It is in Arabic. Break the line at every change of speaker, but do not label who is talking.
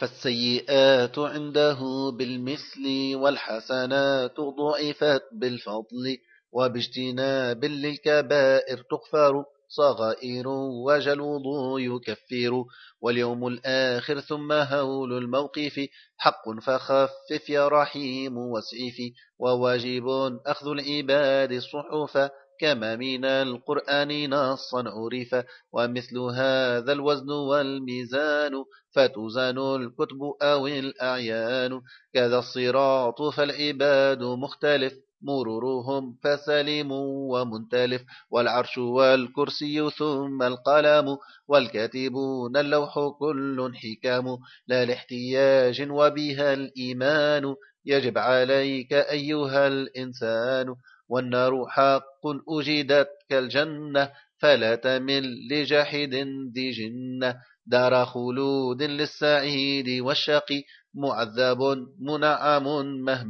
فالسيئات عنده بالمثل والحسنات ضعفت بالفضل وباجتناب للكبائر تغفر صغائر وجلوض يكفر واليوم الآخر ثم هول الموقف حق فخفف يا رحيم واسعف وواجب أخذ العباد الصحف كما من القرآن نصا عرف ومثل هذا الوزن والميزان فتوزن الكتب أو الأعيان. كذا الصراط فالعباد مختلف مرورهم فسليم ومنتلف. والعرش والكرسي ثم القلم والكاتبون اللوح كل حكام. لا لاحتياج وبها الإيمان يجب عليك أيها الإنسان. والنار حق أجدت كالجنة فلا تمل لجاحد ذي جنة. دار خلود للسعيد والشقي معذب منعم مهما